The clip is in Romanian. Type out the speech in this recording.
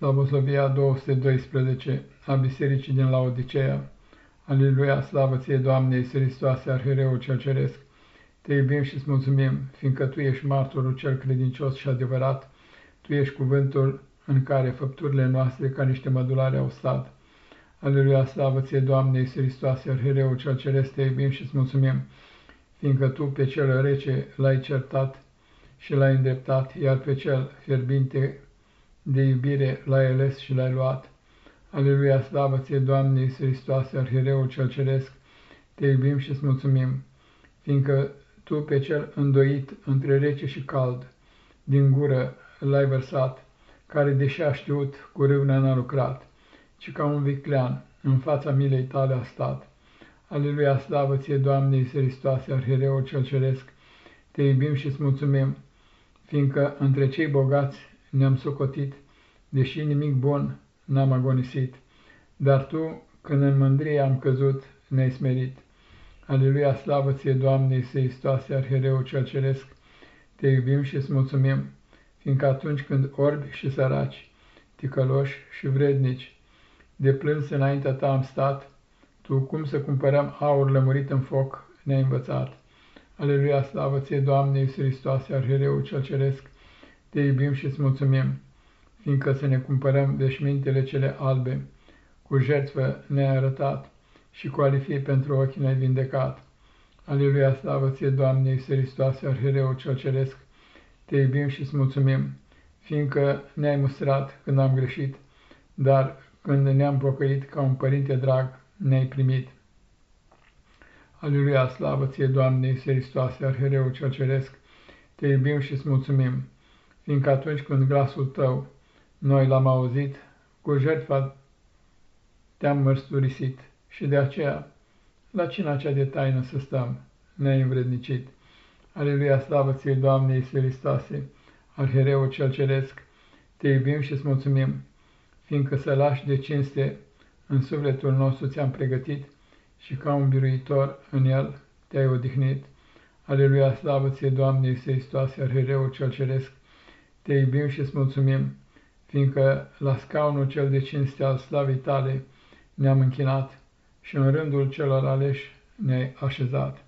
Slavosovia 212 a Bisericii din Laodicea. Aleluia, slavă ție, Doamne, Iisus Hristoase, Arhereul cel Ceresc. Te iubim și îți mulțumim, fiindcă Tu ești martorul cel credincios și adevărat. Tu ești cuvântul în care făpturile noastre ca niște mădulare au stat. Aleluia, slavă ție, Doamne, Iisus Hristoase, Arhereul cel Ceresc, te iubim și îți mulțumim, fiindcă Tu pe cel rece l-ai certat și l-ai îndreptat, iar pe cel fierbinte de iubire l-ai ales și l-ai luat. Aleluia, slavă ție, Doamne Iisus Hristoase, Arhireul cel Ceresc, te iubim și îți mulțumim, fiindcă Tu pe cel îndoit între rece și cald, din gură l-ai vărsat, care, deși a știut, cu râvnea n-a lucrat, ci ca un viclean în fața milei tale a stat. Aleluia, slavă ție, Doamne Iisus Hristoase, Arhireul cel Ceresc, te iubim și îți mulțumim, fiindcă între cei bogați ne-am socotit, deși nimic bun n-am agonisit. Dar Tu, când în mândrie am căzut, ne-ai smerit. Aleluia, slavă ție, Doamne, Iisuse Hristoase, Arhereul cel Ceresc, te iubim și îți mulțumim, fiindcă atunci când orbi și săraci, ticăloși și vrednici, de plâns înaintea ta am stat, tu cum să cumpărăm aur lămurit în foc ne-ai învățat. Aleluia, slavă ție, Doamne, Iisus Hristoase, Arhereul cel Ceresc, te iubim și îți mulțumim, fiindcă să ne cumpărăm veșmintele cele albe, cu jertfă ne-ai arătat și cu alifie pentru ochi ne-ai vindecat. Aleluia, slavă ție, Doamne, Iisus Hristoase, Arhereul cel Ceresc, te iubim și îți mulțumim, fiindcă ne-ai mustrat când am greșit, dar când ne-am pocăit ca un părinte drag, ne-ai primit. Aleluia, slavă ție, Doamne, Iisus Hristoase, Arhereul cel Ceresc, te iubim și îți mulțumim, fiindcă atunci când glasul tău noi l-am auzit, cu jertfa te-am mărturisit și de aceea la cina cea de taină să stăm, ne-ai învrednicit. Aleluia, slavă ție, Doamne Iisus Hristoase, Arhereul cel Ceresc, te iubim și îți mulțumim, fiindcă să lași de cinste în sufletul nostru ți-am pregătit și ca un biruitor în el te-ai odihnit. Aleluia, slavă ție, Doamne Iisus Hristoase, Arhereul cel Ceresc, te iubim și îți mulțumim, fiindcă la scaunul cel de cinste al slavei tale ne-am închinat și în rândul celor aleși ne-ai așezat.